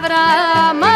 habrá más.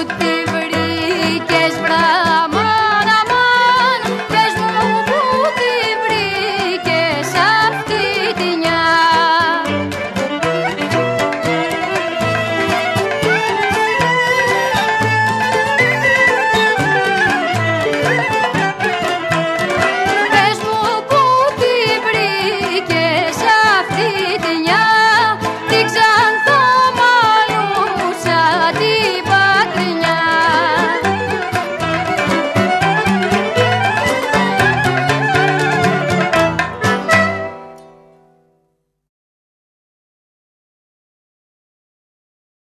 होता